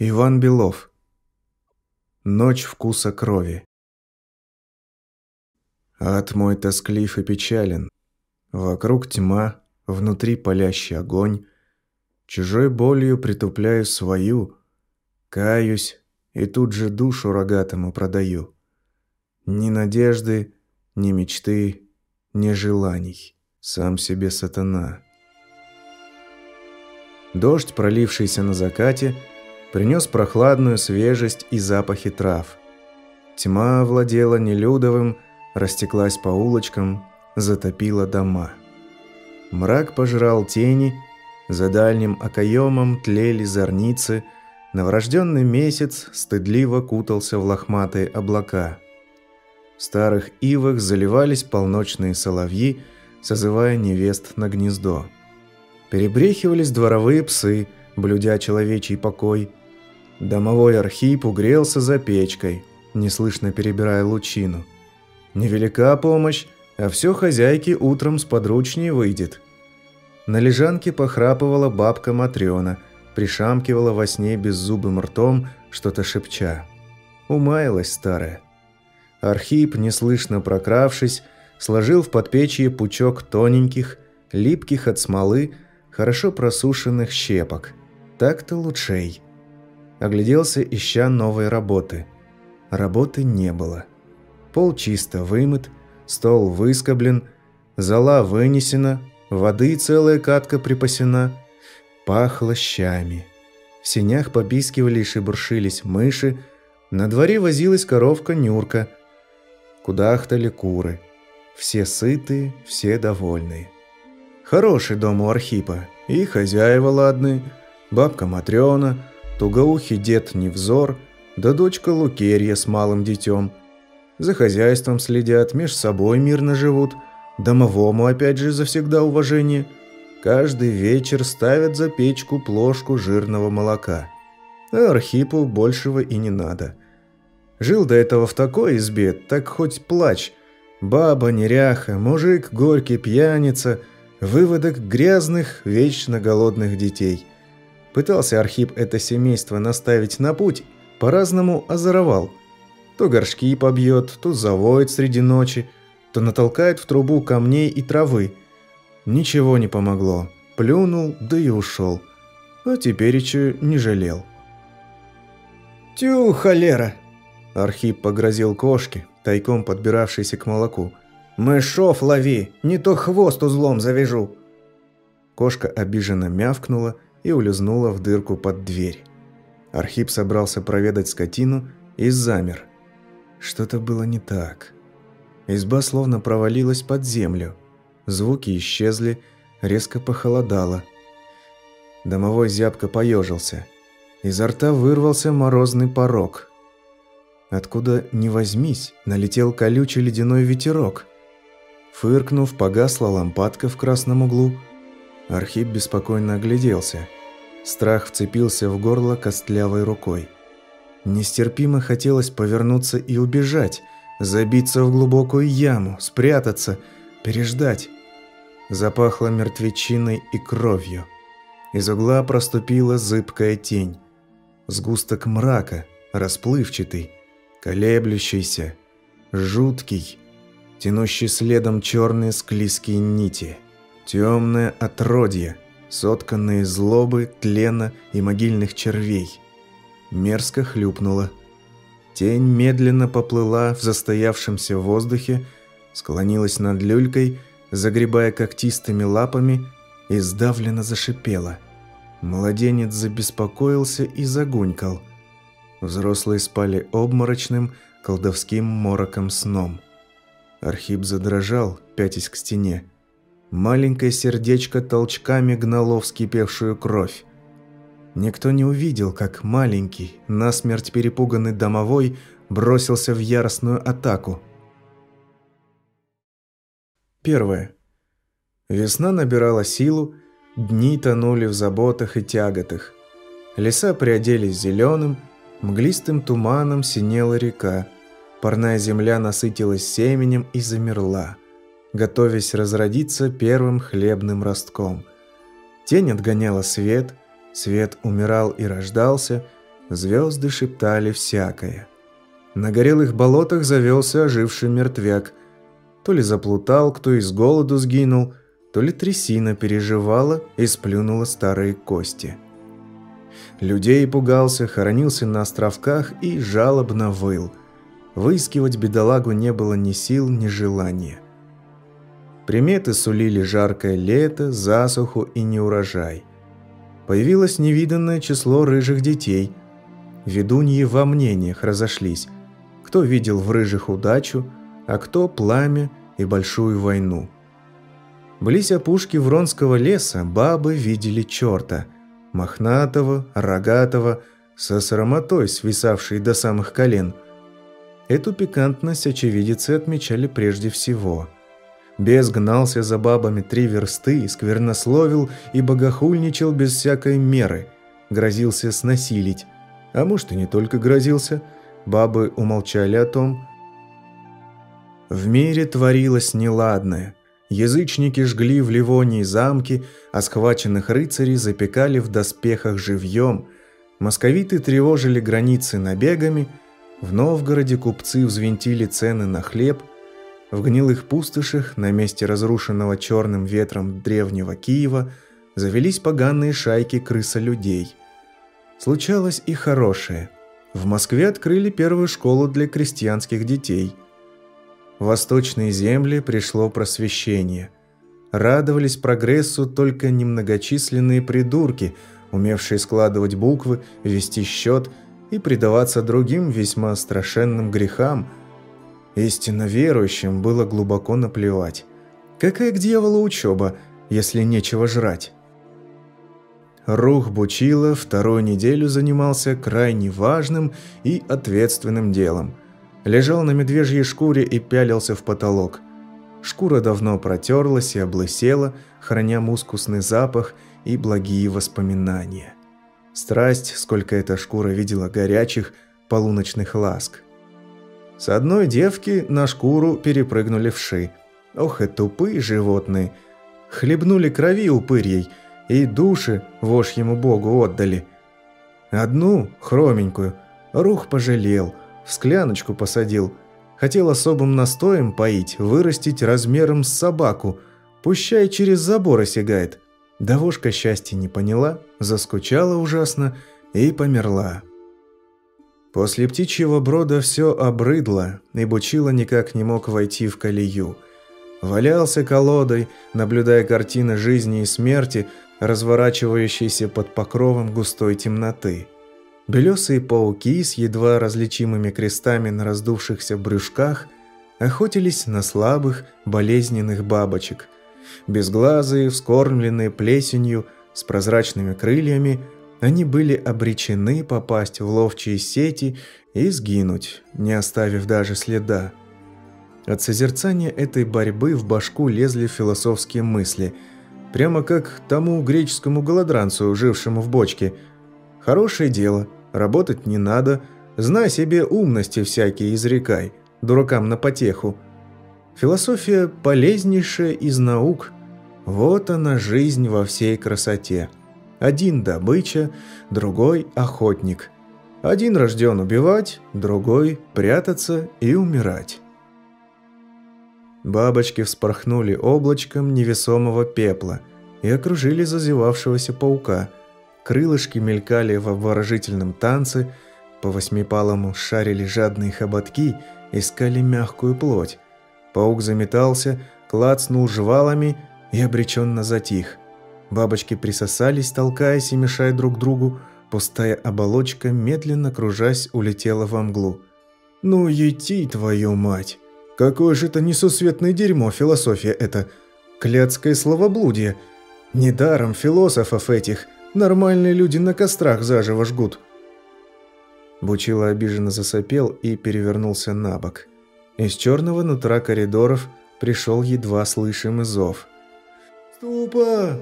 Иван Белов. Ночь вкуса крови. Ад мой тосклив и печален. Вокруг тьма, внутри палящий огонь. Чужой болью притупляю свою. Каюсь и тут же душу рогатому продаю. Ни надежды, ни мечты, ни желаний. Сам себе сатана. Дождь, пролившийся на закате, принес прохладную свежесть и запахи трав. Тьма овладела нелюдовым, растеклась по улочкам, затопила дома. Мрак пожрал тени, за дальним окоемом тлели зорницы, новорожденный месяц стыдливо кутался в лохматые облака. В старых ивах заливались полночные соловьи, созывая невест на гнездо. Перебрехивались дворовые псы, блюдя человечий покой. Домовой Архип угрелся за печкой, неслышно перебирая лучину. Невелика помощь, а все хозяйки утром с подручней выйдет. На лежанке похрапывала бабка Матрёна, пришамкивала во сне беззубым ртом, что-то шепча. Умаялась старая. Архип, неслышно прокравшись, сложил в подпечье пучок тоненьких, липких от смолы, хорошо просушенных щепок. Так-то лучшей. Огляделся, ища новой работы. Работы не было. Пол чисто вымыт, стол выскоблен, зола вынесена, воды целая катка припасена. Пахло щами. В сенях попискивали и шебуршились мыши, на дворе возилась коровка Нюрка. Кудахтали куры. Все сытые, все довольные. Хороший дом у Архипа. И хозяева ладные, бабка Матрёна, тугоухий дед Невзор, да дочка Лукерья с малым детем. За хозяйством следят, меж собой мирно живут. Домовому опять же завсегда уважение. Каждый вечер ставят за печку плошку жирного молока. А Архипу большего и не надо. Жил до этого в такой избе, так хоть плачь. Баба неряха, мужик горький пьяница – Выводок грязных, вечно голодных детей. Пытался Архип это семейство наставить на путь, по-разному озоровал. То горшки побьет, то завоет среди ночи, то натолкает в трубу камней и травы. Ничего не помогло. Плюнул, да и ушел. А теперь еще не жалел. «Тю, холера!» Архип погрозил кошке, тайком подбиравшейся к молоку – «Мышов лови, не то хвост узлом завяжу!» Кошка обиженно мявкнула и улизнула в дырку под дверь. Архип собрался проведать скотину и замер. Что-то было не так. Изба словно провалилась под землю. Звуки исчезли, резко похолодало. Домовой зябко поежился. Изо рта вырвался морозный порог. Откуда ни возьмись, налетел колючий ледяной ветерок – Фыркнув, погасла лампадка в красном углу. Архип беспокойно огляделся. Страх вцепился в горло костлявой рукой. Нестерпимо хотелось повернуться и убежать, забиться в глубокую яму, спрятаться, переждать. Запахло мертвечиной и кровью. Из угла проступила зыбкая тень. Сгусток мрака, расплывчатый, колеблющийся, жуткий, тянущий следом черные склизкие нити. Темное отродье, сотканное из злобы, тлена и могильных червей. Мерзко хлюпнуло. Тень медленно поплыла в застоявшемся воздухе, склонилась над люлькой, загребая когтистыми лапами, и сдавленно зашипела. Младенец забеспокоился и загунькал. Взрослые спали обморочным, колдовским мороком сном. Архип задрожал, пятясь к стене. Маленькое сердечко толчками гнало вскипевшую кровь. Никто не увидел, как маленький, насмерть перепуганный домовой бросился в яростную атаку. Первое. Весна набирала силу, дни тонули в заботах и тяготах. Леса приоделись зеленым, мглистым туманом синела река – Парная земля насытилась семенем и замерла, готовясь разродиться первым хлебным ростком. Тень отгоняла свет, свет умирал и рождался, Звезды шептали всякое. На горелых болотах завелся оживший мертвяк. То ли заплутал, кто из голоду сгинул, то ли трясина переживала и сплюнула старые кости. Людей пугался, хоронился на островках и жалобно выл. Выискивать бедолагу не было ни сил, ни желания. Приметы сулили жаркое лето, засуху и неурожай. Появилось невиданное число рыжих детей. Ведуньи во мнениях разошлись. Кто видел в рыжих удачу, а кто пламя и большую войну. Близ опушки Вронского леса бабы видели черта. Мохнатого, рогатого, со срамотой, свисавшей до самых колен. Эту пикантность очевидцы отмечали прежде всего – Бес гнался за бабами три версты, сквернословил и богохульничал без всякой меры. Грозился снасилить. А может и не только грозился. Бабы умолчали о том. В мире творилось неладное. Язычники жгли в Ливонии замки, а схваченных рыцарей запекали в доспехах живьем. Московиты тревожили границы набегами. В Новгороде купцы взвинтили цены на хлеб – в гнилых пустошах, на месте разрушенного черным ветром древнего Киева, завелись поганые шайки крысолюдей. Случалось и хорошее. В Москве открыли первую школу для крестьянских детей. В восточные земли пришло просвещение. Радовались прогрессу только немногочисленные придурки, умевшие складывать буквы, вести счет и предаваться другим весьма страшенным грехам – Истинно верующим было глубоко наплевать. Какая к дьяволу учеба, если нечего жрать? Рух Бучила вторую неделю занимался крайне важным и ответственным делом. Лежал на медвежьей шкуре и пялился в потолок. Шкура давно протерлась и облысела, храня мускусный запах и благие воспоминания. Страсть, сколько эта шкура видела горячих, полуночных ласк. С одной девки на шкуру перепрыгнули вши. Ох и тупые животные. Хлебнули крови упырьей и души вошьему богу отдали. Одну, хроменькую, рух пожалел, в скляночку посадил. Хотел особым настоем поить, вырастить размером с собаку. Пущай через забор осягает. Довошка счастья не поняла, заскучала ужасно и померла. После птичьего брода все обрыдло, и Бучила никак не мог войти в колею. Валялся колодой, наблюдая картины жизни и смерти, разворачивающиеся под покровом густой темноты. Белесые пауки с едва различимыми крестами на раздувшихся брюшках охотились на слабых, болезненных бабочек. Безглазые, вскормленные плесенью, с прозрачными крыльями – они были обречены попасть в ловчие сети и сгинуть, не оставив даже следа. От созерцания этой борьбы в башку лезли философские мысли, прямо как тому греческому голодранцу, жившему в бочке. «Хорошее дело, работать не надо, знай себе умности всякие изрекай, дуракам на потеху. Философия полезнейшая из наук. Вот она жизнь во всей красоте». Один добыча, другой охотник. Один рожден убивать, другой прятаться и умирать. Бабочки вспорхнули облачком невесомого пепла и окружили зазевавшегося паука. Крылышки мелькали в обворожительном танце, по восьмипалому шарили жадные хоботки, искали мягкую плоть. Паук заметался, клацнул жвалами и обреченно затих – Бабочки присосались, толкаясь и мешая друг другу. Пустая оболочка, медленно кружась, улетела во мглу. «Ну, ети, твою мать! Какое же это несусветное дерьмо, философия это! Клятское словоблудие! Недаром философов этих нормальные люди на кострах заживо жгут!» Бучило обиженно засопел и перевернулся на бок. Из черного нутра коридоров пришел едва слышимый зов. «Ступа!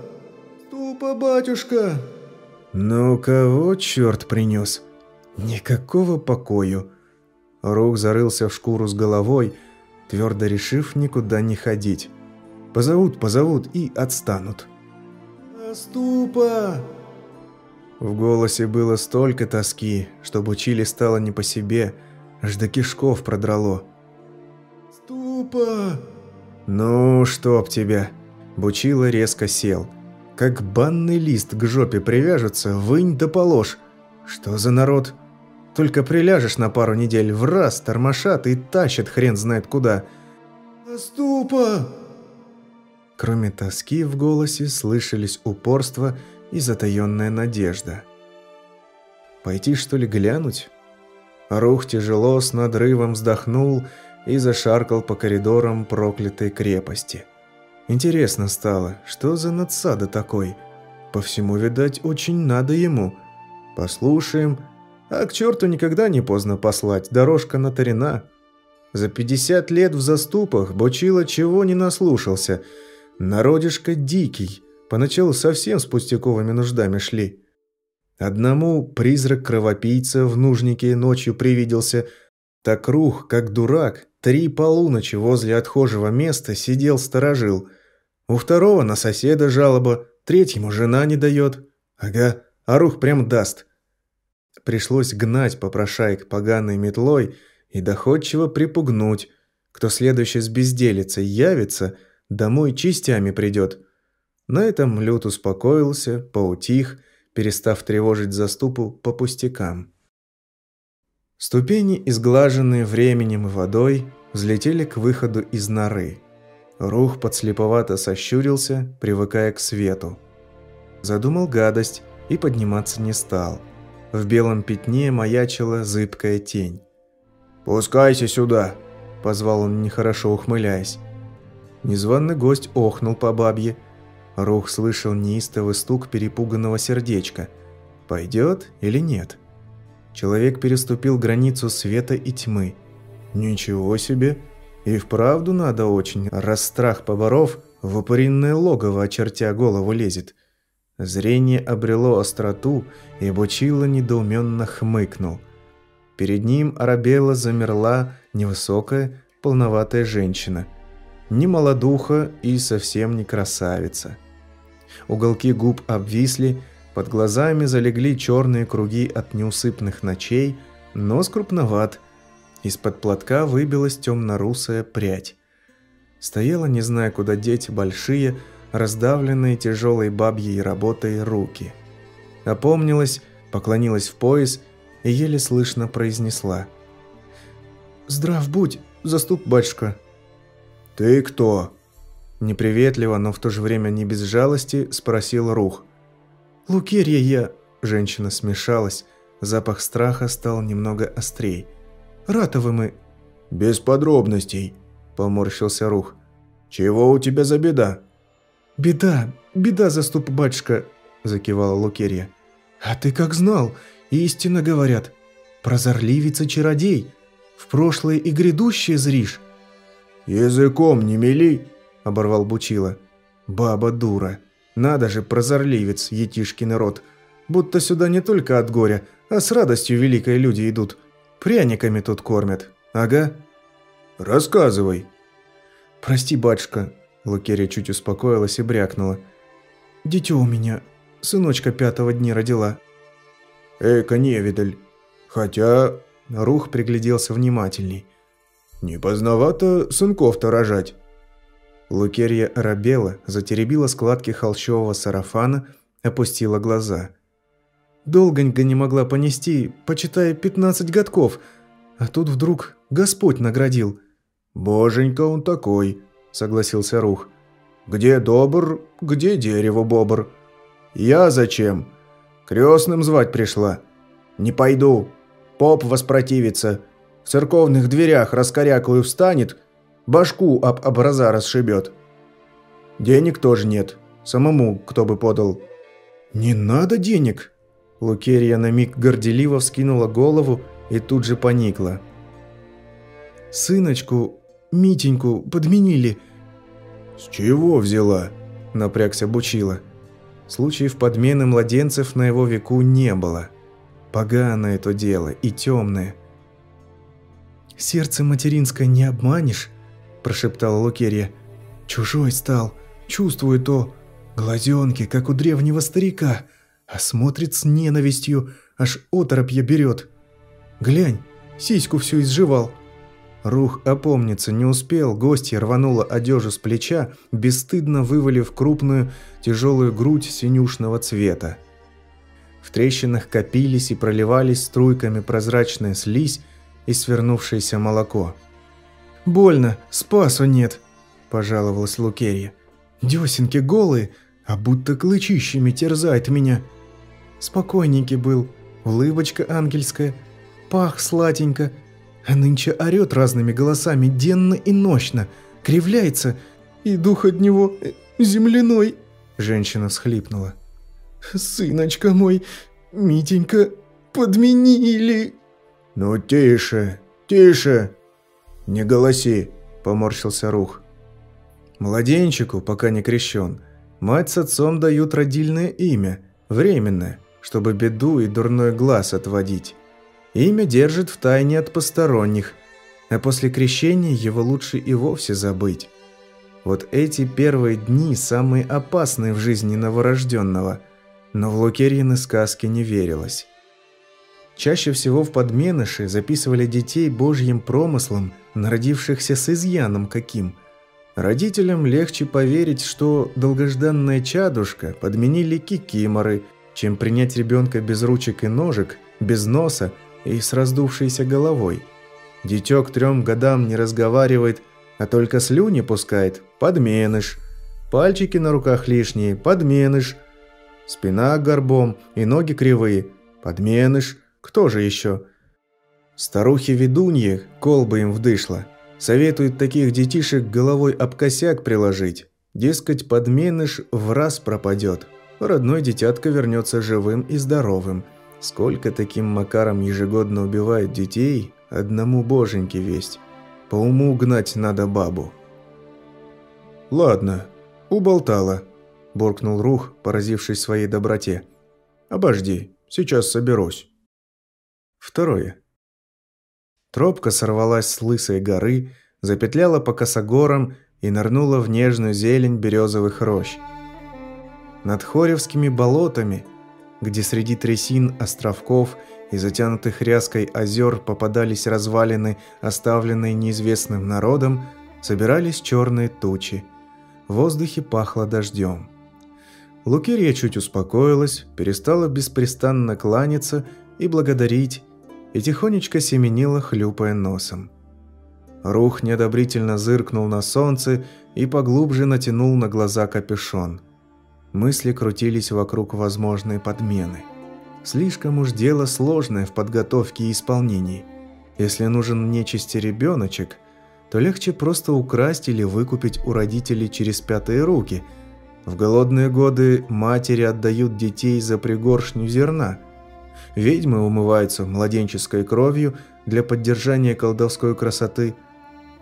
«Тупо, батюшка!» «Ну, кого черт принес?» «Никакого покою!» Рух зарылся в шкуру с головой, твердо решив никуда не ходить. Позовут, позовут и отстанут. «Ступа!» В голосе было столько тоски, что Бучили стало не по себе, аж до кишков продрало. «Ступа!» «Ну, чтоб тебя!» Бучила резко сел. Как банный лист к жопе привяжется, вынь да положь. Что за народ? Только приляжешь на пару недель, в раз тормошат и тащат хрен знает куда. «Ступа!» Кроме тоски в голосе слышались упорство и затаённая надежда. Пойти что ли глянуть? Рух тяжело с надрывом вздохнул и зашаркал по коридорам проклятой крепости. Интересно стало, что за надсада такой? По всему, видать, очень надо ему. Послушаем. А к черту никогда не поздно послать, дорожка натарена. За 50 лет в заступах Бочила чего не наслушался. Народишко дикий, поначалу совсем с пустяковыми нуждами шли. Одному призрак кровопийца в нужнике ночью привиделся. Так рух, как дурак, три полуночи возле отхожего места сидел-сторожил. У второго на соседа жалоба, третьему жена не дает. Ага, а рух прям даст. Пришлось гнать попрошаек поганой метлой и доходчиво припугнуть. Кто следующий с безделицей явится, домой частями придет. На этом Лют успокоился, поутих, перестав тревожить заступу по пустякам. Ступени, изглаженные временем и водой, взлетели к выходу из норы. Рух подслеповато сощурился, привыкая к свету. Задумал гадость и подниматься не стал. В белом пятне маячила зыбкая тень. «Пускайся сюда!» – позвал он, нехорошо ухмыляясь. Незваный гость охнул по бабье. Рух слышал неистовый стук перепуганного сердечка. «Пойдет или нет?» Человек переступил границу света и тьмы. Ничего себе! И вправду надо очень, раз страх поборов, в упыринное логово, очертя голову, лезет. Зрение обрело остроту, и Бучило недоуменно хмыкнул. Перед ним Арабелла замерла невысокая, полноватая женщина. Не молодуха и совсем не красавица. Уголки губ обвисли, под глазами залегли черные круги от неусыпных ночей, нос крупноват. Из-под платка выбилась темно-русая прядь. Стояла, не зная, куда деть, большие, раздавленные тяжелой бабьей работой руки. Опомнилась, поклонилась в пояс и еле слышно произнесла. «Здрав будь, заступ батюшка». «Ты кто?» Неприветливо, но в то же время не без жалости, спросил Рух. «Лукерья я...» Женщина смешалась. Запах страха стал немного острей. «Ратовы мы...» «Без подробностей», – поморщился Рух. «Чего у тебя за беда?» «Беда, беда, заступ батюшка», – закивала Лукерья. «А ты как знал? Истинно говорят. Прозорливец и чародей. В прошлое и грядущее зришь». «Языком не мели», – оборвал Бучила. «Баба дура». Надо же, прозорливец, етишкин род. Будто сюда не только от горя, а с радостью великие люди идут. Пряниками тут кормят. Ага. Рассказывай. Прости, батюшка. Лукерия чуть успокоилась и брякнула. Дитё у меня, сыночка пятого дня родила. Эка невидаль. Хотя... Рух пригляделся внимательней. Не поздновато сынков-то рожать. Лукерья робела, затеребила складки холщового сарафана, опустила глаза. Долгонько не могла понести, почитая пятнадцать годков, а тут вдруг Господь наградил. «Боженька он такой», — согласился Рух. «Где добр, где дерево бобр? Я зачем? Крестным звать пришла. Не пойду. Поп воспротивится. В церковных дверях раскорякую встанет, Башку об образа расшибет. Денег тоже нет. Самому кто бы подал. «Не надо денег!» Лукерия на миг горделиво вскинула голову и тут же поникла. «Сыночку, Митеньку подменили». «С чего взяла?» – напрягся Бучила. Случаев подмены младенцев на его веку не было. Поганое это дело и темное. «Сердце материнское не обманешь», прошептала Лукерия. «Чужой стал, чувствую то. Глазенки, как у древнего старика. А смотрит с ненавистью, аж оторопья берет. Глянь, сиську всю изживал. Рух опомниться не успел, гостья рванула одежу с плеча, бесстыдно вывалив крупную, тяжелую грудь синюшного цвета. В трещинах копились и проливались струйками прозрачная слизь и свернувшееся молоко. «Больно, спасу нет», – пожаловалась Лукерья. «Десенки голые, а будто клычищами терзает меня. Спокойненький был, улыбочка ангельская, пах сладенько, а нынче орет разными голосами денно и ночно, кривляется, и дух от него э, земляной». Женщина всхлипнула. «Сыночка мой, Митенька, подменили!» «Ну, тише, тише! Не голоси!» – поморщился Рух. Младенчику, пока не крещен, мать с отцом дают родильное имя, временное, чтобы беду и дурной глаз отводить. Имя держит в тайне от посторонних, а после крещения его лучше и вовсе забыть. Вот эти первые дни самые опасные в жизни новорожденного – но в Лукерьины сказки не верилось. Чаще всего в подменыши записывали детей божьим промыслом, народившихся с изъяном каким. Родителям легче поверить, что долгожданная чадушка подменили кикиморы, чем принять ребенка без ручек и ножек, без носа и с раздувшейся головой. Дитё к трем годам не разговаривает, а только слюни пускает – подменыш. Пальчики на руках лишние – подменыш – Спина горбом и ноги кривые. Подменыш. Кто же еще? Старухи-ведуньи колбы им вдышла. Советуют таких детишек головой об косяк приложить. Дескать, подменыш в раз пропадет. Родной детятка вернется живым и здоровым. Сколько таким макаром ежегодно убивают детей, одному боженьке весть. По уму гнать надо бабу. Ладно, уболтала буркнул Рух, поразившись своей доброте. «Обожди, сейчас соберусь». Второе. Тропка сорвалась с лысой горы, запетляла по косогорам и нырнула в нежную зелень березовых рощ. Над Хоревскими болотами, где среди трясин, островков и затянутых ряской озер попадались развалины, оставленные неизвестным народом, собирались черные тучи. В воздухе пахло дождем. Лукерья чуть успокоилась, перестала беспрестанно кланяться и благодарить, и тихонечко семенила, хлюпая носом. Рух неодобрительно зыркнул на солнце и поглубже натянул на глаза капюшон. Мысли крутились вокруг возможной подмены. Слишком уж дело сложное в подготовке и исполнении. Если нужен нечисти ребеночек, то легче просто украсть или выкупить у родителей через пятые руки – в голодные годы матери отдают детей за пригоршню зерна. Ведьмы умываются младенческой кровью для поддержания колдовской красоты.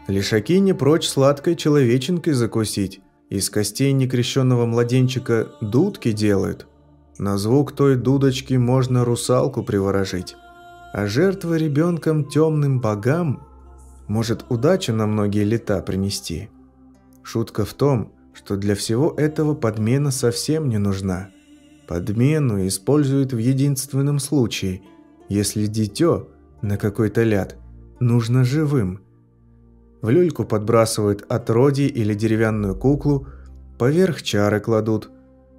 Лишаки не прочь сладкой человеченкой закусить. Из костей некрещенного младенчика дудки делают. На звук той дудочки можно русалку приворожить. А жертва ребенком темным богам может удачу на многие лета принести. Шутка в том, что для всего этого подмена совсем не нужна. Подмену используют в единственном случае, если дитё на какой-то ляд нужно живым. В люльку подбрасывают отродье или деревянную куклу, поверх чары кладут.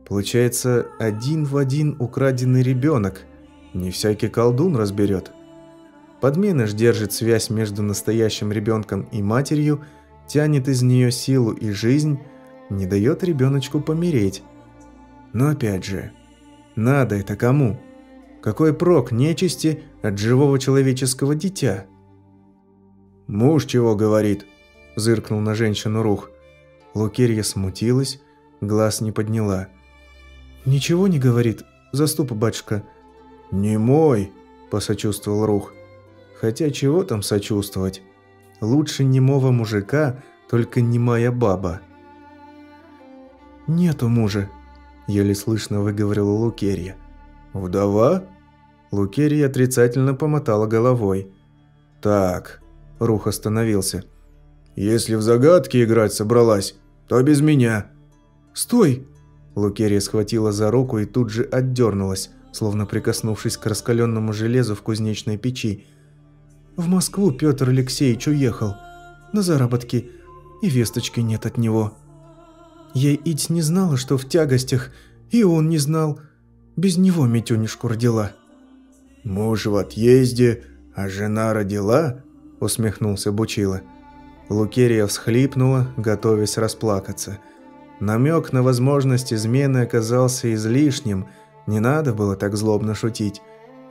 Получается один в один украденный ребенок. Не всякий колдун разберет. Подменыш держит связь между настоящим ребенком и матерью, тянет из нее силу и жизнь, не дает ребеночку помереть. Но опять же, надо это кому? Какой прок нечисти от живого человеческого дитя? «Муж чего говорит?» – зыркнул на женщину Рух. Лукерья смутилась, глаз не подняла. «Ничего не говорит, заступа, батюшка». «Не мой», – посочувствовал Рух. «Хотя чего там сочувствовать? Лучше немого мужика, только немая баба». «Нету мужа», – еле слышно выговорила Лукерья. «Вдова?» Лукерья отрицательно помотала головой. «Так», – Рух остановился. «Если в загадки играть собралась, то без меня». «Стой!» Лукерия схватила за руку и тут же отдернулась, словно прикоснувшись к раскаленному железу в кузнечной печи. «В Москву Петр Алексеевич уехал. На заработки. И весточки нет от него. Я ить не знала, что в тягостях, и он не знал. Без него Митюнишку родила». «Муж в отъезде, а жена родила?» – усмехнулся Бучила. Лукерия всхлипнула, готовясь расплакаться. Намек на возможность измены оказался излишним, не надо было так злобно шутить.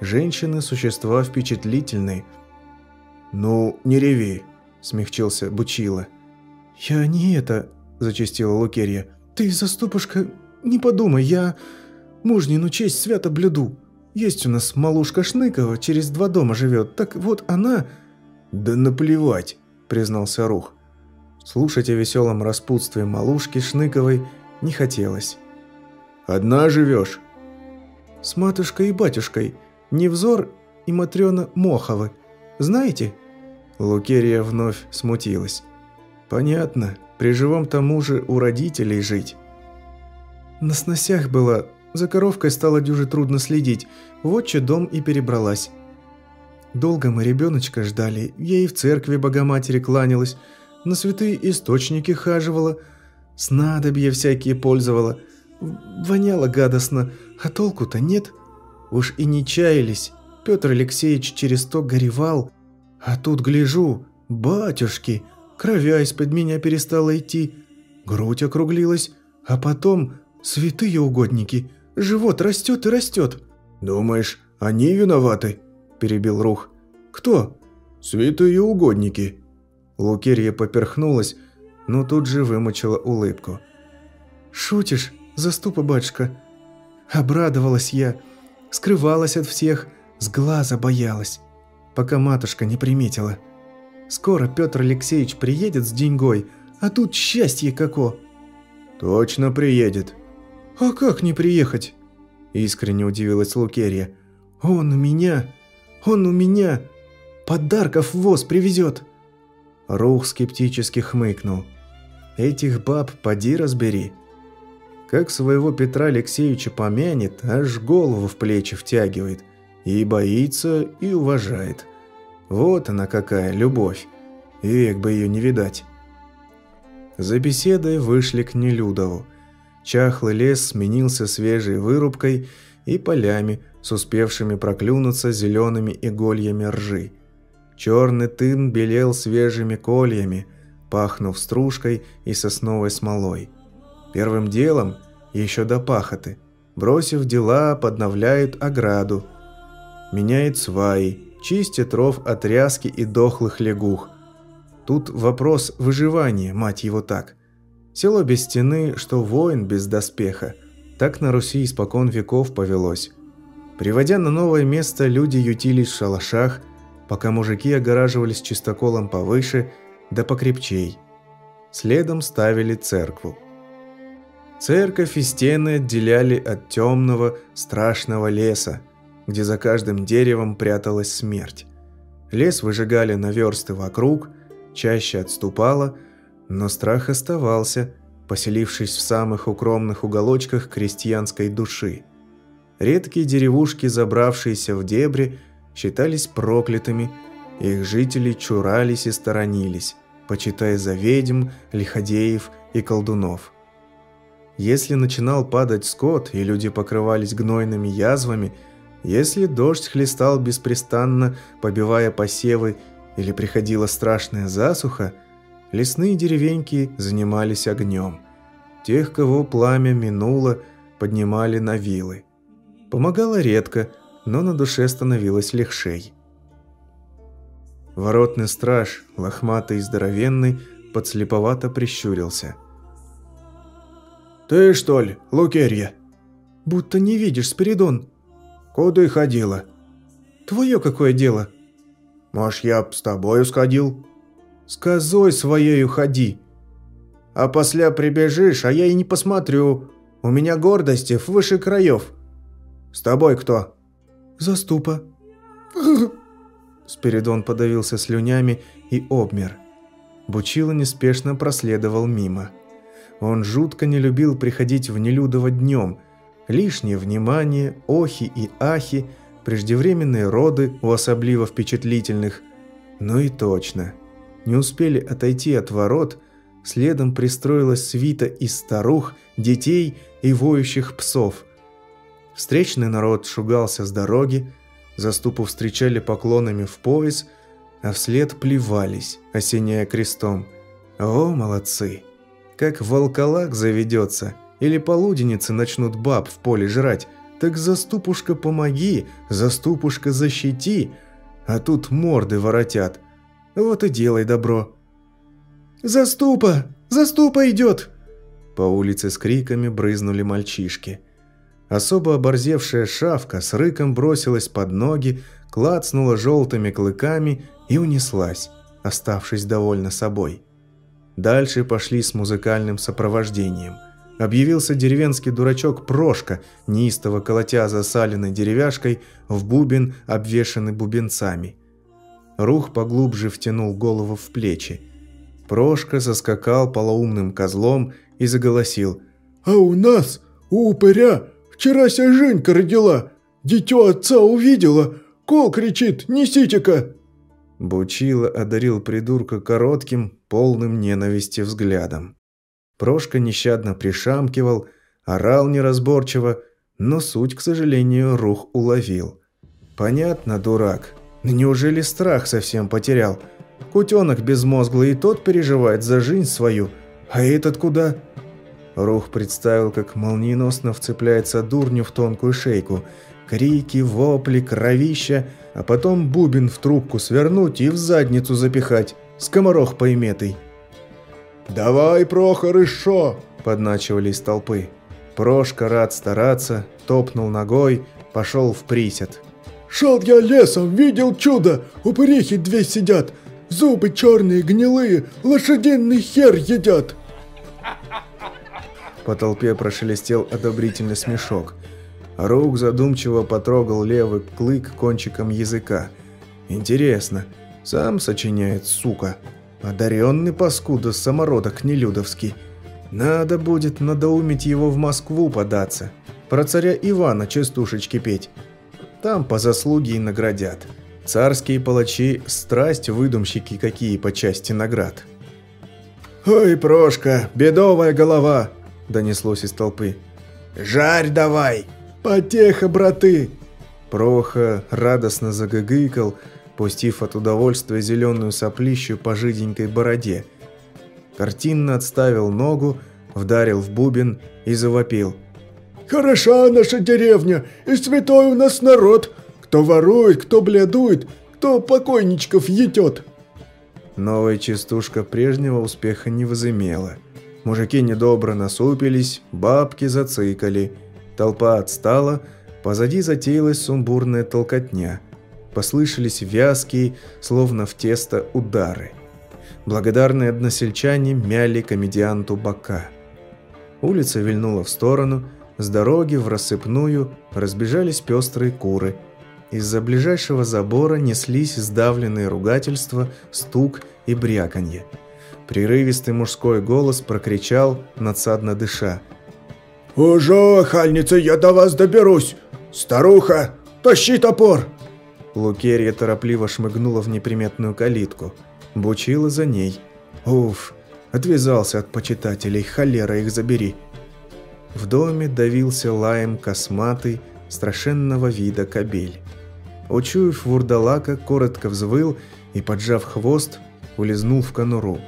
Женщины – существа впечатлительные. «Ну, не реви», – смягчился Бучила. «Я не это», – зачастила Лукерия. «Ты, заступушка, не подумай, я мужнину честь свято блюду. Есть у нас малушка Шныкова, через два дома живет. Так вот она...» «Да наплевать», – признался Рух. Слушать о веселом распутстве малушки Шныковой не хотелось. «Одна живешь?» «С матушкой и батюшкой. Невзор и Матрёна Моховы. Знаете?» Лукерия вновь смутилась. «Понятно. При живом тому же у родителей жить». «На сносях была. За коровкой стало дюже трудно следить. В отче дом и перебралась. Долго мы ребеночка ждали. И в церкви Богоматери кланялась на святые источники хаживала, снадобья всякие пользовала. Воняло гадостно, а толку-то нет. Уж и не чаялись. Петр Алексеевич через то горевал. А тут гляжу, батюшки, кровя из-под меня перестала идти. Грудь округлилась, а потом святые угодники. Живот растет и растет. «Думаешь, они виноваты?» – перебил Рух. «Кто?» «Святые угодники», Лукерья поперхнулась, но тут же вымочила улыбку. «Шутишь, заступа батюшка?» Обрадовалась я, скрывалась от всех, с глаза боялась, пока матушка не приметила. Скоро Петр Алексеевич приедет с деньгой, а тут счастье како. «Точно приедет». «А как не приехать?» Искренне удивилась Лукерья. «Он меня, он у меня подарков воз привезет». Рух скептически хмыкнул. «Этих баб поди разбери. Как своего Петра Алексеевича помянет, аж голову в плечи втягивает. И боится, и уважает. Вот она какая, любовь. Век бы ее не видать». За беседой вышли к Нелюдову. Чахлый лес сменился свежей вырубкой и полями с успевшими проклюнуться зелеными игольями ржи. Черный тын белел свежими кольями, пахнув стружкой и сосновой смолой. Первым делом, еще до пахоты, бросив дела, подновляют ограду. Меняет сваи, чистит ров от ряски и дохлых лягух. Тут вопрос выживания, мать его так. Село без стены, что воин без доспеха. Так на Руси испокон веков повелось. Приводя на новое место, люди ютились в шалашах – пока мужики огораживались чистоколом повыше да покрепчей. Следом ставили церкву. Церковь и стены отделяли от темного, страшного леса, где за каждым деревом пряталась смерть. Лес выжигали на версты вокруг, чаще отступало, но страх оставался, поселившись в самых укромных уголочках крестьянской души. Редкие деревушки, забравшиеся в дебри, считались проклятыми, их жители чурались и сторонились, почитая за ведьм, лиходеев и колдунов. Если начинал падать скот, и люди покрывались гнойными язвами, если дождь хлестал беспрестанно, побивая посевы, или приходила страшная засуха, лесные деревеньки занимались огнем. Тех, кого пламя минуло, поднимали на вилы. Помогало редко – но на душе становилось легчей. Воротный страж, лохматый и здоровенный, подслеповато прищурился. «Ты, что ли, Лукерья?» «Будто не видишь, Спиридон». «Куда ходила?» «Твое какое дело?» «Может, я б с тобою сходил?» «С козой своею ходи». «А после прибежишь, а я и не посмотрю. У меня гордости выше краев. С тобой кто?» «Заступа». Спиридон подавился слюнями и обмер. Бучило неспешно проследовал мимо. Он жутко не любил приходить в Нелюдово днем. Лишнее внимание, охи и ахи, преждевременные роды у особливо впечатлительных. Ну и точно. Не успели отойти от ворот, следом пристроилась свита из старух, детей и воющих псов. Встречный народ шугался с дороги, заступу встречали поклонами в пояс, а вслед плевались, осеняя крестом. О, молодцы! Как волколак заведется, или полуденницы начнут баб в поле жрать, так заступушка помоги, заступушка защити, а тут морды воротят. Вот и делай добро. «Заступа! Заступа идет!» По улице с криками брызнули мальчишки. Особо оборзевшая шавка с рыком бросилась под ноги, клацнула желтыми клыками и унеслась, оставшись довольна собой. Дальше пошли с музыкальным сопровождением. Объявился деревенский дурачок Прошка, неистово колотя засаленной деревяшкой в бубен, обвешанный бубенцами. Рух поглубже втянул голову в плечи. Прошка заскакал полоумным козлом и заголосил. «А у нас, у упыря, вчерася Женька родила, дитё отца увидела, кол кричит, несите-ка!» Бучила одарил придурка коротким, полным ненависти взглядом. Прошка нещадно пришамкивал, орал неразборчиво, но суть, к сожалению, рух уловил. «Понятно, дурак. Неужели страх совсем потерял? Кутенок безмозглый и тот переживает за жизнь свою, а этот куда?» Рух представил, как молниеносно вцепляется дурню в тонкую шейку. Крики, вопли, кровища, а потом бубен в трубку свернуть и в задницу запихать. Скоморох пойметый. «Давай, Прохор, и шо?» – подначивали из толпы. Прошка, рад стараться, топнул ногой, пошел в присед. «Шел я лесом, видел чудо! Упырихи две сидят, зубы черные, гнилые, лошадиный хер едят!» По толпе прошелестел одобрительный смешок. Рук задумчиво потрогал левый клык кончиком языка. «Интересно, сам сочиняет, сука?» Одаренный паскуда самородок нелюдовский. Надо будет надоумить его в Москву податься. Про царя Ивана частушечки петь. Там по заслуге и наградят. Царские палачи – страсть выдумщики какие по части наград. «Ой, Прошка, бедовая голова!» – донеслось из толпы. «Жарь давай! Потеха, браты!» Проха радостно загыгыкал – пустив от удовольствия зеленую соплищу по жиденькой бороде. Картинно отставил ногу, вдарил в бубен и завопил. «Хороша наша деревня, и святой у нас народ! Кто ворует, кто блядует, кто покойничков етет!» Новая частушка прежнего успеха не возымела. Мужики недобро насупились, бабки зацикали. Толпа отстала, позади затеялась сумбурная толкотня – Послышались вязкие, словно в тесто, удары. Благодарные односельчане мяли комедианту бока. Улица вильнула в сторону, с дороги в рассыпную разбежались пестрые куры. Из-за ближайшего забора неслись сдавленные ругательства, стук и бряканье. Прерывистый мужской голос прокричал, надсадно дыша. «Уже, хальница, я до вас доберусь! Старуха, тащи топор!» Лукерья торопливо шмыгнула в неприметную калитку. Бучила за ней. Уф, отвязался от почитателей, холера их забери. В доме давился лаем косматый, страшенного вида кобель. Учуяв вурдалака, коротко взвыл и, поджав хвост, улизнул в конуру.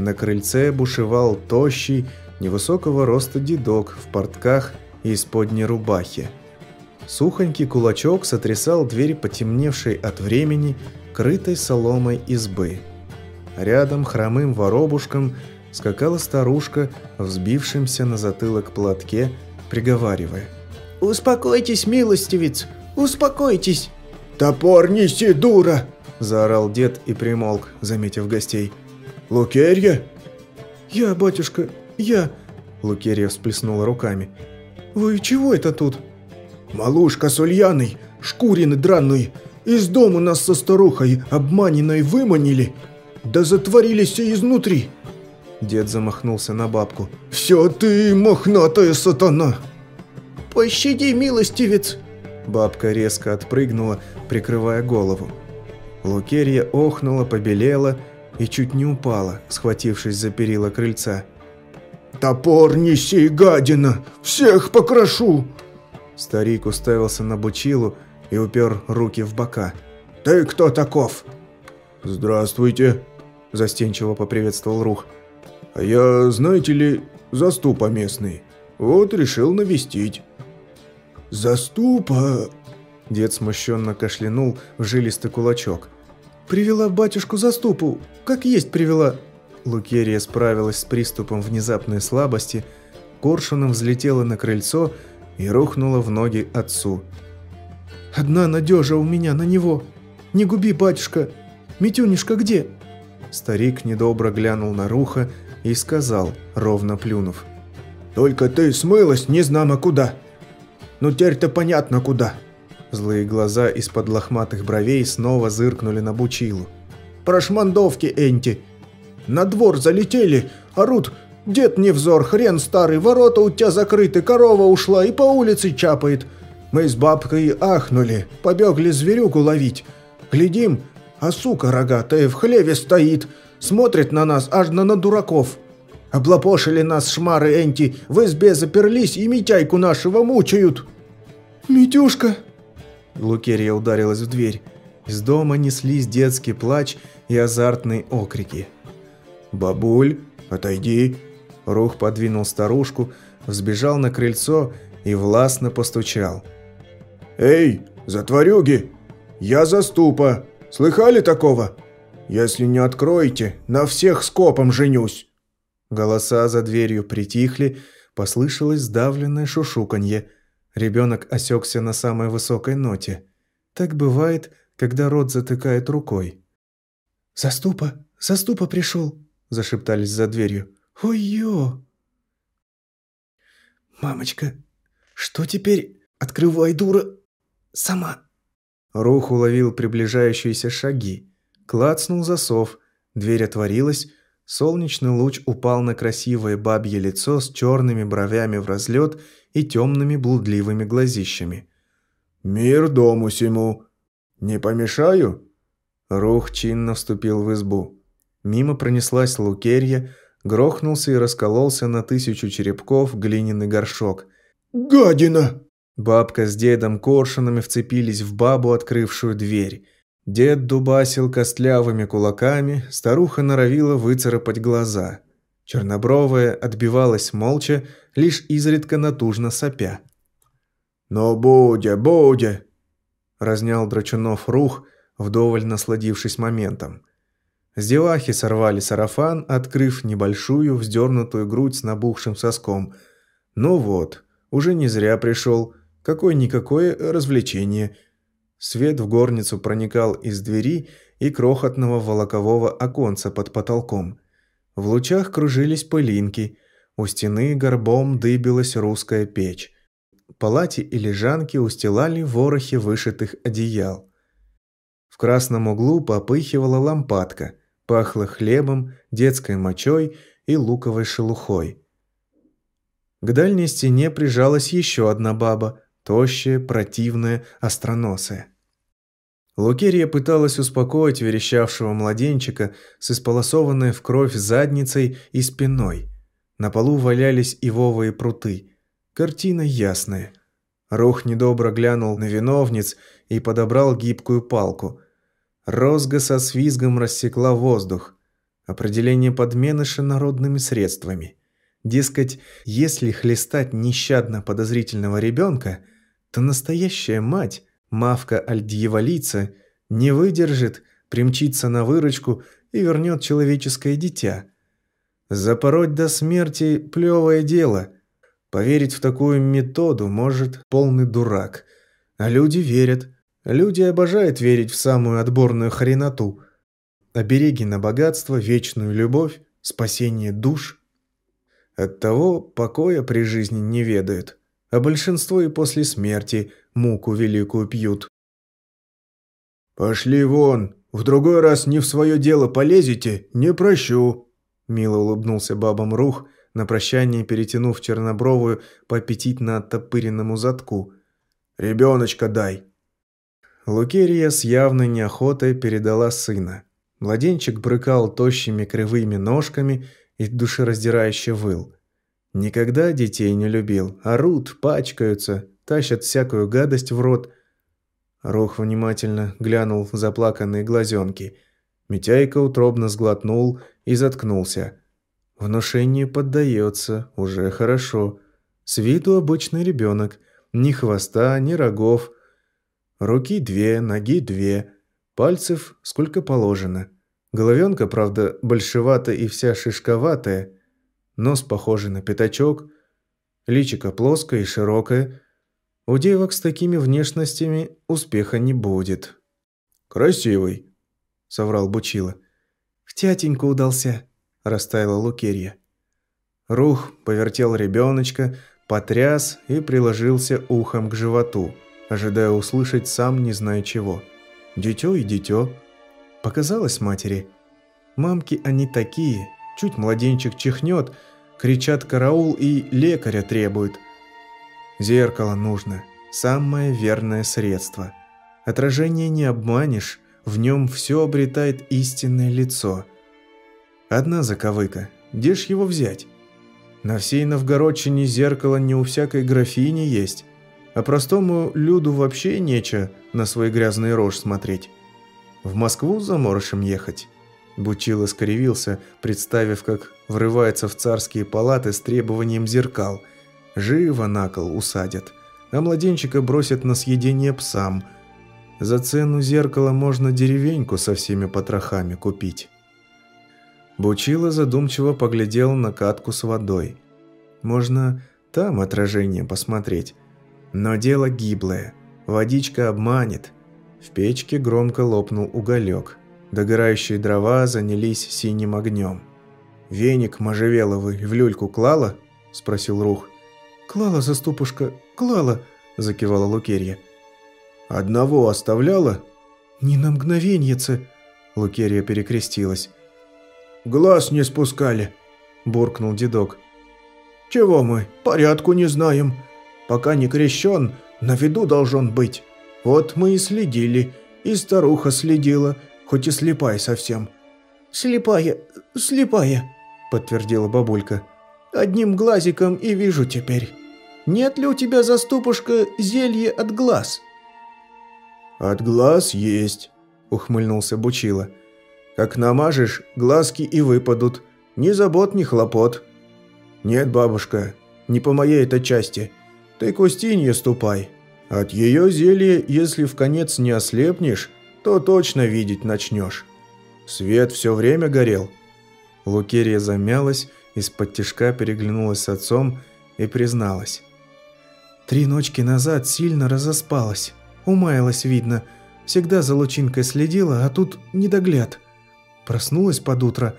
На крыльце бушевал тощий, невысокого роста дедок в портках и исподней рубахе. Сухонький кулачок сотрясал дверь потемневшей от времени, крытой соломой избы. Рядом хромым воробушком скакала старушка, взбившимся на затылок платке, приговаривая. «Успокойтесь, милостивец, успокойтесь!» «Топор неси, дура!» – заорал дед и примолк, заметив гостей. «Лукерья?» «Я, батюшка, я...» – Лукерья всплеснула руками. «Вы чего это тут?» «Малушка с Ульяной, шкурины драной, из дома нас со старухой обманенной выманили, да затворились изнутри». Дед замахнулся на бабку. «Все ты, мохнатая сатана!» «Пощади, милостивец!» Бабка резко отпрыгнула, прикрывая голову. Лукерья охнула, побелела и чуть не упала, схватившись за перила крыльца. «Топор неси, гадина! Всех покрошу!» Старик уставился на Бучилу и упер руки в бока. «Ты кто таков?» «Здравствуйте», – застенчиво поприветствовал Рух. «А я, знаете ли, заступа местный. Вот решил навестить». «Заступа?» Дед смущенно кашлянул в жилистый кулачок. «Привела батюшку заступу, как есть привела». Лукерия справилась с приступом внезапной слабости, коршуном взлетела на крыльцо и рухнула в ноги отцу. «Одна надежа у меня на него. Не губи, батюшка. Митюнишка где?» Старик недобро глянул на Руха и сказал, ровно плюнув. «Только ты смылась не знамо куда. Ну теперь-то понятно куда». Злые глаза из-под лохматых бровей снова зыркнули на Бучилу. «Прошмандовки, Энти! На двор залетели, орут, дед невзор, хрен старый, ворота у тебя закрыты, корова ушла и по улице чапает. Мы с бабкой ахнули, побегли зверюгу ловить. Глядим, а сука рогатая в хлеве стоит, смотрит на нас, аж на, на дураков. Облапошили нас шмары Энти, в избе заперлись и Митяйку нашего мучают». «Митюшка!» Лукерья ударилась в дверь. Из дома неслись детский плач и азартные окрики. «Бабуль, отойди!» Рух подвинул старушку, взбежал на крыльцо и властно постучал. «Эй, затворюги! Я заступа! Слыхали такого? Если не откроете, на всех скопом женюсь!» Голоса за дверью притихли, послышалось сдавленное шушуканье. Ребенок осекся на самой высокой ноте. Так бывает, когда рот затыкает рукой. «Заступа! Заступа пришел!» – зашептались за дверью. «Ой-ё!» «Мамочка, что теперь? Открывай, дура! Сама!» Рух уловил приближающиеся шаги. Клацнул засов, дверь отворилась, солнечный луч упал на красивое бабье лицо с черными бровями в разлет и темными блудливыми глазищами. «Мир дому сему! Не помешаю?» Рух чинно вступил в избу. Мимо пронеслась лукерья, грохнулся и раскололся на тысячу черепков глиняный горшок. «Гадина!» Бабка с дедом коршунами вцепились в бабу, открывшую дверь. Дед дубасил костлявыми кулаками, старуха норовила выцарапать глаза. Чернобровая отбивалась молча, лишь изредка натужно сопя. «Но Будя, Будя!» – разнял Драчунов рух, вдоволь насладившись моментом. С девахи сорвали сарафан, открыв небольшую вздернутую грудь с набухшим соском. Ну вот, уже не зря пришел, какое-никакое развлечение. Свет в горницу проникал из двери и крохотного волокового оконца под потолком. В лучах кружились пылинки, у стены горбом дыбилась русская печь. Палати и лежанки устилали ворохи вышитых одеял. В красном углу попыхивала лампадка, пахло хлебом, детской мочой и луковой шелухой. К дальней стене прижалась еще одна баба, тощая, противная, остроносая. Лукерия пыталась успокоить верещавшего младенчика с исполосованной в кровь задницей и спиной. На полу валялись ивовые пруты. Картина ясная. Рух недобро глянул на виновниц и подобрал гибкую палку. Розга со свизгом рассекла воздух. Определение подменыша народными средствами. Дескать, если хлестать нещадно подозрительного ребенка, то настоящая мать Мавка альдьяволица не выдержит, примчится на выручку и вернет человеческое дитя. Запороть до смерти – плевое дело. Поверить в такую методу может полный дурак. А люди верят. Люди обожают верить в самую отборную хреноту. Обереги на богатство, вечную любовь, спасение душ. Оттого покоя при жизни не ведают а большинство и после смерти муку великую пьют. «Пошли вон! В другой раз не в свое дело полезете, не прощу!» Мило улыбнулся бабам Рух, на прощание перетянув чернобровую по аппетитно оттопыренному задку. «Ребеночка дай!» Лукерия с явной неохотой передала сына. Младенчик брыкал тощими кривыми ножками и душераздирающе выл. Никогда детей не любил. Орут, пачкаются, тащат всякую гадость в рот. Рох внимательно глянул в заплаканные глазенки. Митяйка утробно сглотнул и заткнулся. Внушение поддается, уже хорошо. С виду обычный ребенок. Ни хвоста, ни рогов. Руки две, ноги две. Пальцев сколько положено. Головенка, правда, большеватая и вся шишковатая. Нос похожий на пятачок. Личико плоское и широкое. У девок с такими внешностями успеха не будет. «Красивый», — соврал Бучила. «В тятеньку удался», – растаяла Лукерья. Рух повертел ребеночка, потряс и приложился ухом к животу, ожидая услышать сам не зная чего. Дитё и дитё. Показалось матери. Мамки они такие, чуть младенчик чихнет, кричат «караул» и лекаря требуют. Зеркало нужно, самое верное средство. Отражение не обманешь, в нем все обретает истинное лицо – Одна заковыка. Где ж его взять? На всей Новгородчине зеркало не у всякой графини есть, а простому люду вообще нече на свой грязный рожь смотреть. В Москву за морышем ехать? Бучило скривился, представив, как врывается в царские палаты с требованием зеркал. Живо на кол усадят, а младенчика бросят на съедение псам. За цену зеркала можно деревеньку со всеми потрохами купить. Бучило задумчиво поглядел на катку с водой. Можно там отражение посмотреть. Но дело гиблое. Водичка обманет. В печке громко лопнул уголек. Догорающие дрова занялись синим огнем. «Веник можжевеловый в люльку клала?» – спросил Рух. «Клала, заступушка, клала!» – закивала Лукерья. «Одного оставляла?» «Не на мгновеньице!» – Лукерья перекрестилась. Глаз не спускали», – буркнул дедок. «Чего мы, порядку не знаем. Пока не крещен, на виду должен быть. Вот мы и следили, и старуха следила, хоть и слепая совсем». «Слепая, слепая», – подтвердила бабулька. «Одним глазиком и вижу теперь. Нет ли у тебя, заступушка, зелье от глаз?» «От глаз есть», – ухмыльнулся Бучила. Как намажешь, глазки и выпадут. Ни забот, ни хлопот. Нет, бабушка, не по моей это части. Ты к Устинье ступай. От ее зелья, если в конец не ослепнешь, то точно видеть начнешь. Свет все время горел. Лукерия замялась, из-под тишка переглянулась с отцом и призналась. Три ночки назад сильно разоспалась. Умаялась, видно. Всегда за лучинкой следила, а тут недогляд. Проснулась под утро,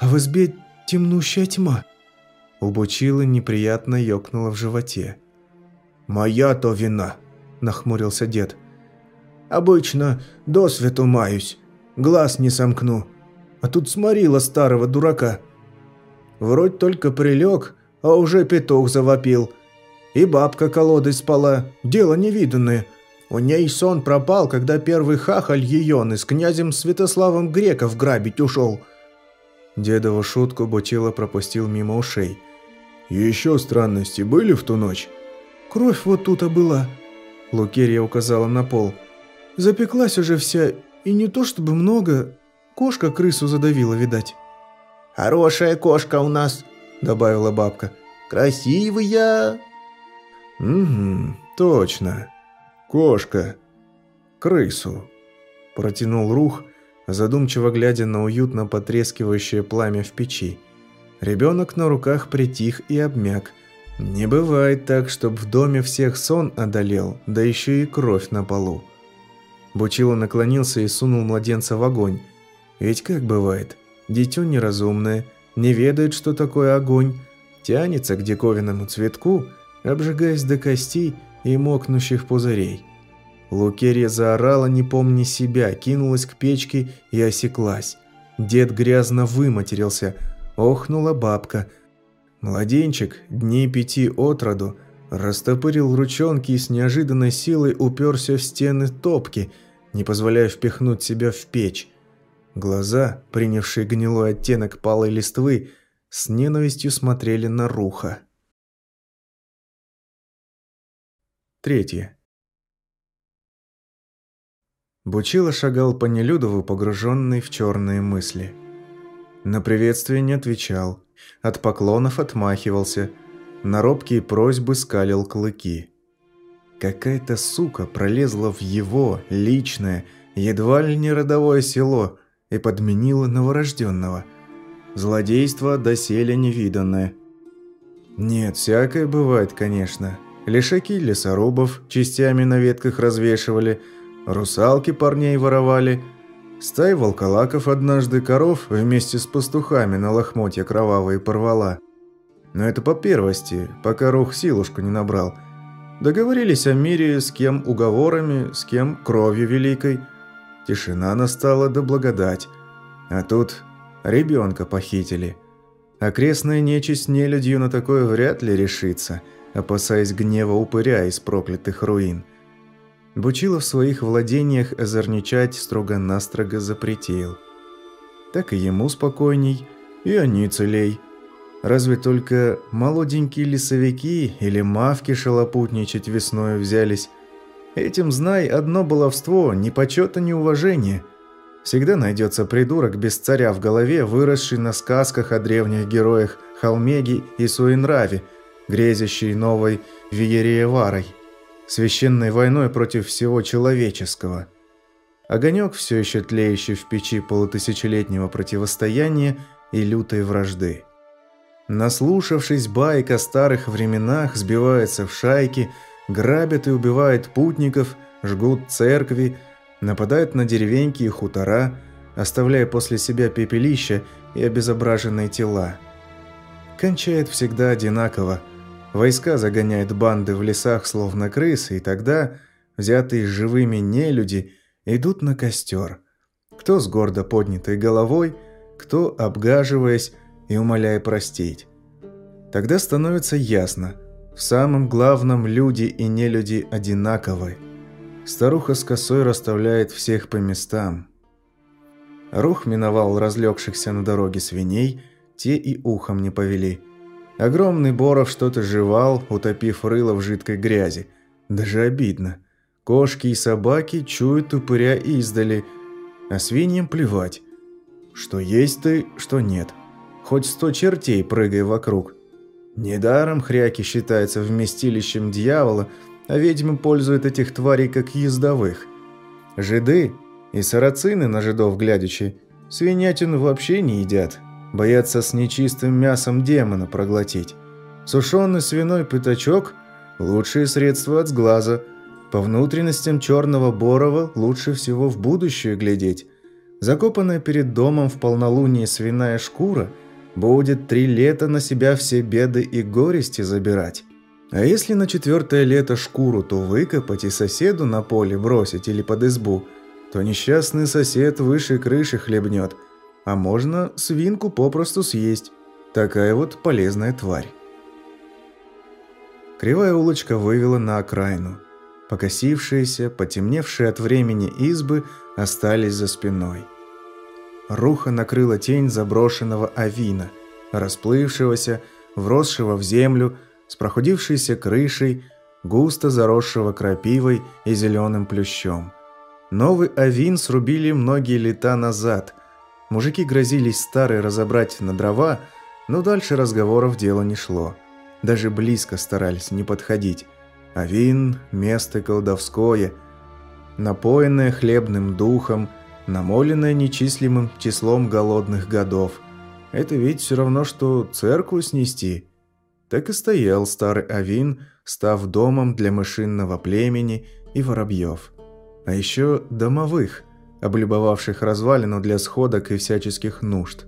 а в избе темнущая тьма. У неприятно ёкнуло в животе. «Моя-то вина», – нахмурился дед. «Обычно до свету маюсь, глаз не сомкну, а тут сморила старого дурака. Вроде только прилег, а уже петух завопил. И бабка колодой спала, дело невиданное. У ней сон пропал, когда первый хахаль Еёны с князем Святославом Греков грабить ушел. Дедову шутку Бутила пропустил мимо ушей. «Еще странности были в ту ночь?» «Кровь вот тут-то была», – Лукерья указала на пол. «Запеклась уже вся, и не то чтобы много. Кошка крысу задавила, видать». «Хорошая кошка у нас», – добавила бабка. «Красивая». «Угу, точно», «Кошка! Крысу!» Протянул Рух, задумчиво глядя на уютно потрескивающее пламя в печи. Ребенок на руках притих и обмяк. Не бывает так, чтоб в доме всех сон одолел, да еще и кровь на полу. Бучило наклонился и сунул младенца в огонь. Ведь как бывает, дитё неразумное, не ведает, что такое огонь, тянется к диковинному цветку, обжигаясь до костей, и мокнущих пузырей. Лукерья заорала, не помня себя, кинулась к печке и осеклась. Дед грязно выматерился. охнула бабка. Младенчик, дней пяти от роду, растопырил ручонки и с неожиданной силой уперся в стены топки, не позволяя впихнуть себя в печь. Глаза, принявшие гнилой оттенок палой листвы, с ненавистью смотрели на Руха. Третье. Бучило шагал по Нелюдову, погруженный в черные мысли. На приветствие не отвечал, от поклонов отмахивался, на робкие просьбы скалил клыки. Какая-то сука пролезла в его, личное, едва ли не родовое село и подменила новорожденного. Злодейство доселе невиданное. Нет, всякое бывает, конечно. Лишаки лесорубов частями на ветках развешивали, русалки парней воровали, стаи волколаков однажды коров вместе с пастухами на лохмотья кровавые порвала. Но это по первости, пока рух силушку не набрал. Договорились о мире с кем уговорами, с кем кровью великой. Тишина настала да благодать. А тут ребенка похитили. Окрестная нечисть нелюдью на такое вряд ли решится – опасаясь гнева упыря из проклятых руин. Бучило в своих владениях озорничать строго-настрого запретил. Так и ему спокойней, и они целей. Разве только молоденькие лесовики или мавки шалопутничать весною взялись. Этим, знай, одно баловство, ни почета, ни уважения. Всегда найдется придурок без царя в голове, выросший на сказках о древних героях Халмеги и Суинраве – грезящий новой Виериеварой, священной войной против всего человеческого. Огонек, все еще тлеющий в печи полутысячелетнего противостояния и лютой вражды. Наслушавшись байк о старых временах, сбивается в шайки, грабят и убивают путников, жгут церкви, нападают на деревеньки и хутора, оставляя после себя пепелища и обезображенные тела. Кончает всегда одинаково – Войска загоняют банды в лесах, словно крысы, и тогда взятые живыми нелюди идут на костер. Кто с гордо поднятой головой, кто обгаживаясь и умоляя простить. Тогда становится ясно, в самом главном люди и нелюди одинаковы. Старуха с косой расставляет всех по местам. Рух миновал разлегшихся на дороге свиней, те и ухом не повели – Огромный Боров что-то жевал, утопив рыло в жидкой грязи. Даже обидно. Кошки и собаки чуют упыря издали, а свиньям плевать. Что есть ты, что нет. Хоть сто чертей прыгай вокруг. Недаром хряки считается вместилищем дьявола, а ведьмы пользуют этих тварей как ездовых. Жиды и сарацины на жидов глядячи свинятину вообще не едят, боятся с нечистым мясом демона проглотить. Сушеный свиной пятачок – лучшее средство от сглаза. По внутренностям черного борова лучше всего в будущее глядеть. Закопанная перед домом в полнолуние свиная шкура будет три лета на себя все беды и горести забирать. А если на четвертое лето шкуру то выкопать и соседу на поле бросить или под избу, то несчастный сосед выше крыши хлебнет – а можно свинку попросту съесть. Такая вот полезная тварь. Кривая улочка вывела на окраину. Покосившиеся, потемневшие от времени избы остались за спиной. Руха накрыла тень заброшенного авина, расплывшегося, вросшего в землю, с прохудившейся крышей, густо заросшего крапивой и зеленым плющом. Новый авин срубили многие лета назад – Мужики грозились старые разобрать на дрова, но дальше разговоров дело не шло. Даже близко старались не подходить. А вин – место колдовское, напоенное хлебным духом, намоленное нечислимым числом голодных годов. Это ведь все равно, что церкву снести. Так и стоял старый Авин, став домом для мышинного племени и воробьев. А еще домовых – облюбовавших развалину для сходок и всяческих нужд.